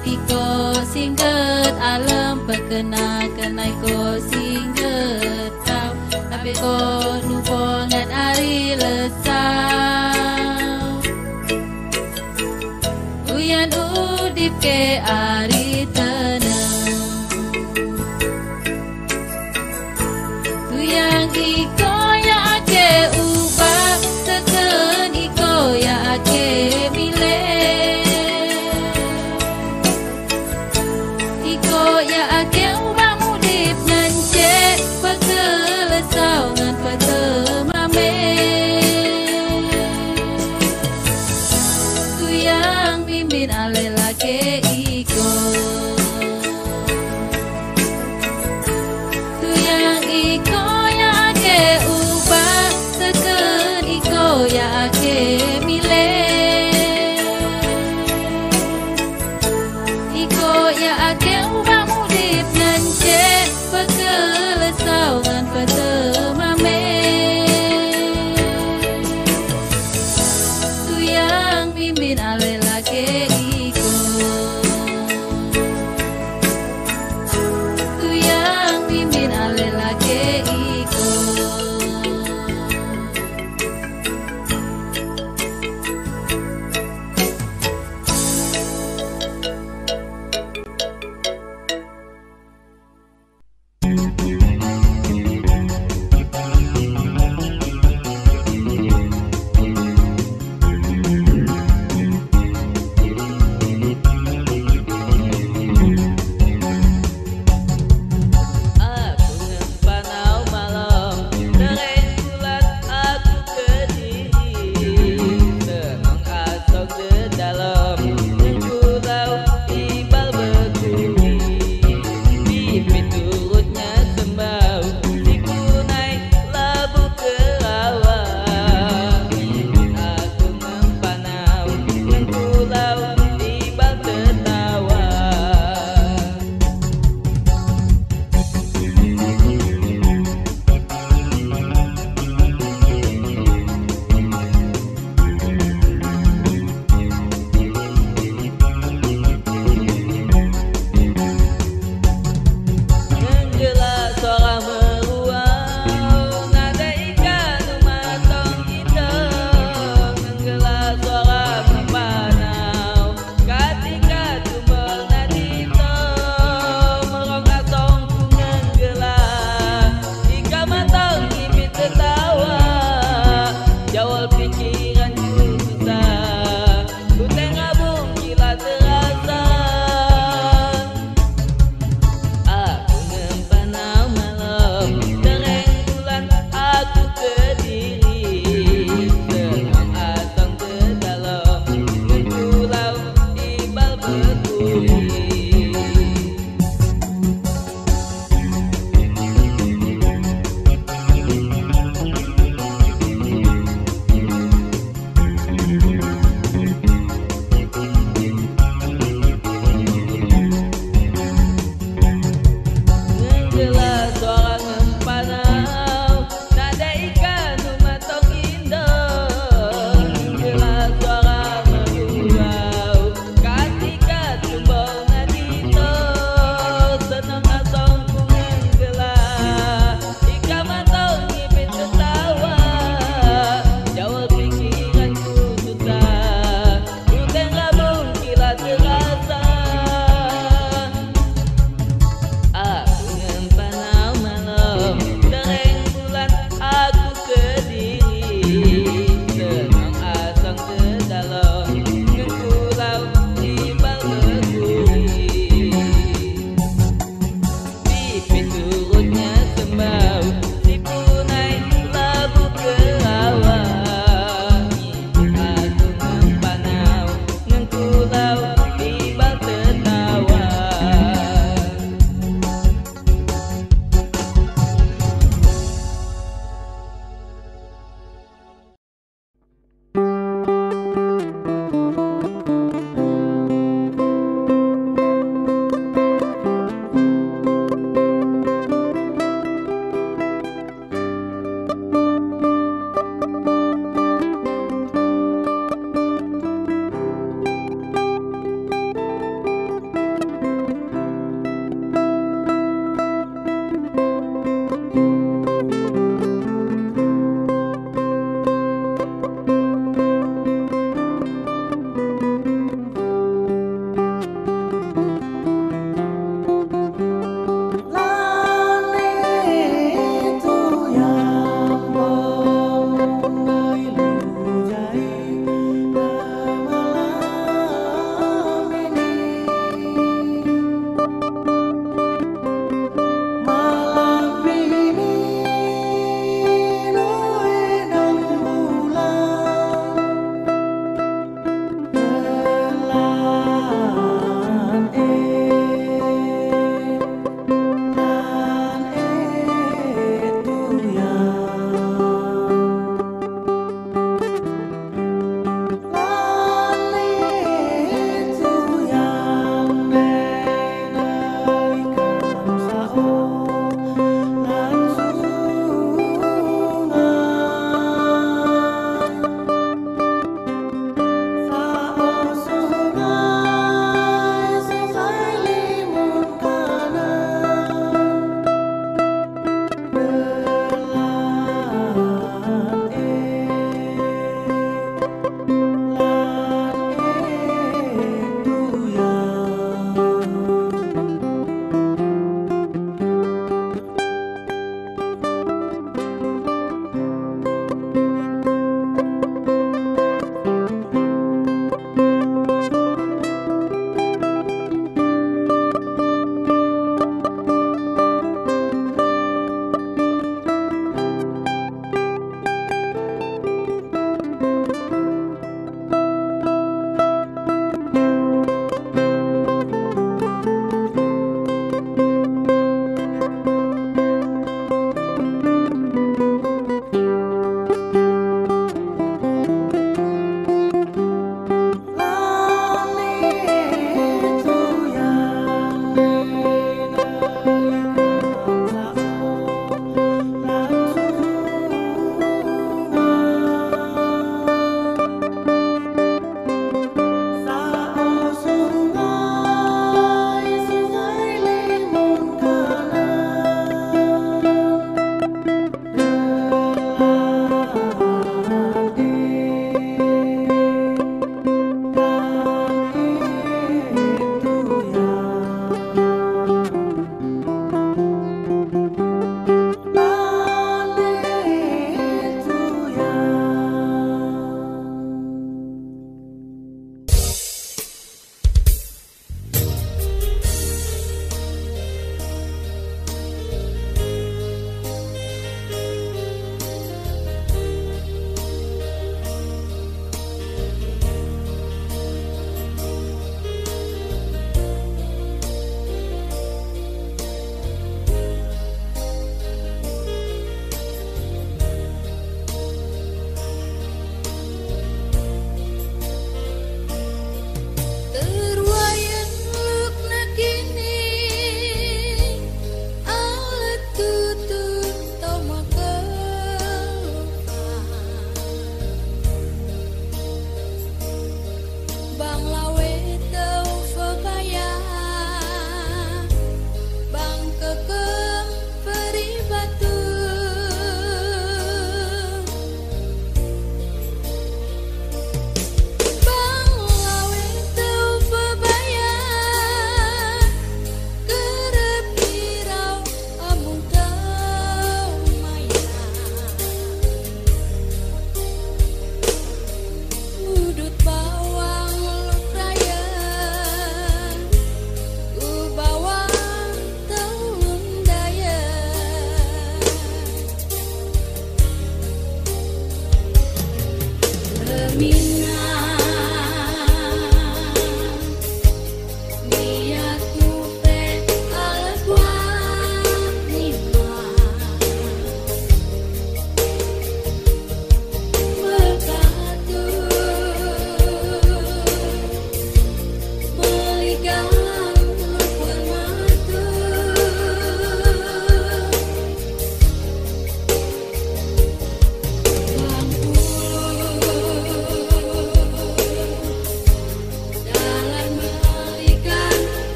tiko singget alam pekena kenai ko singget tau tapi ko nupongan ari lesau. Uyan udip ke ari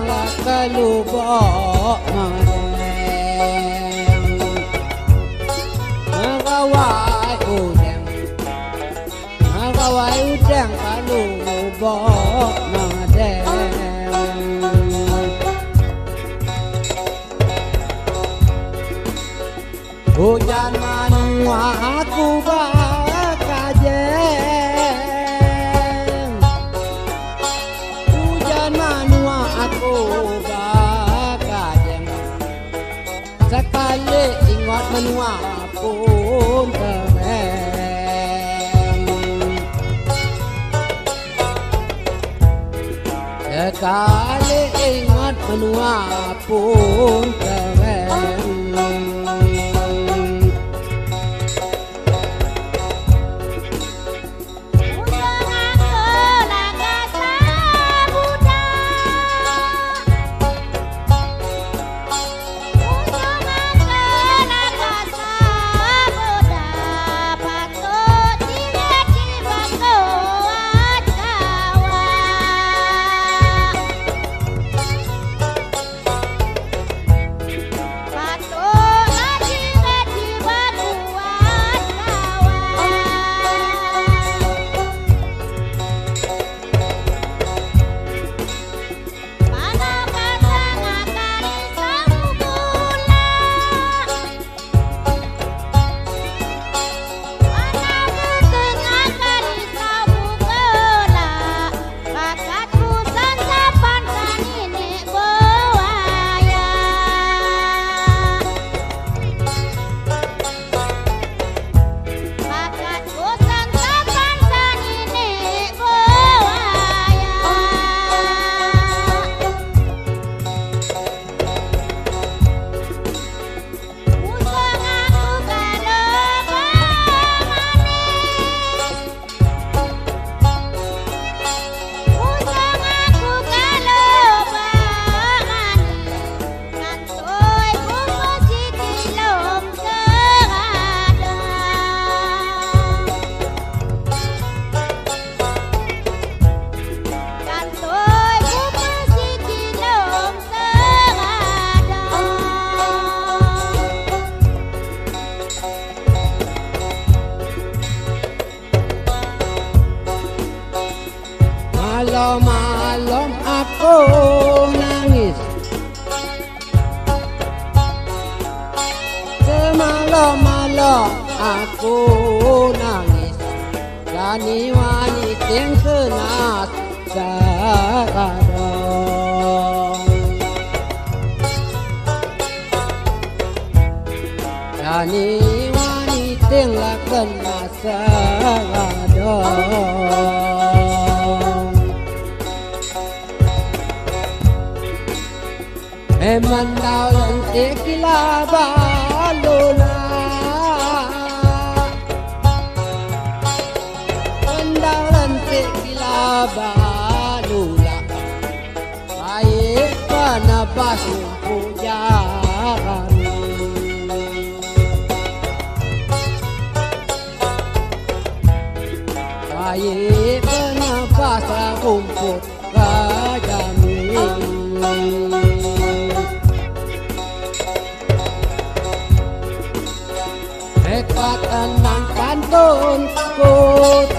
งละกะลูบ่มาก็ว่าอูแดงก็ว่าอูแดงกะลูบ่มาแดง Hujan manuaku bah කාලේ මත් මනුවා phone කරන්නේ Eman daw lantik kila balula Eman daw lantik kila balula con cô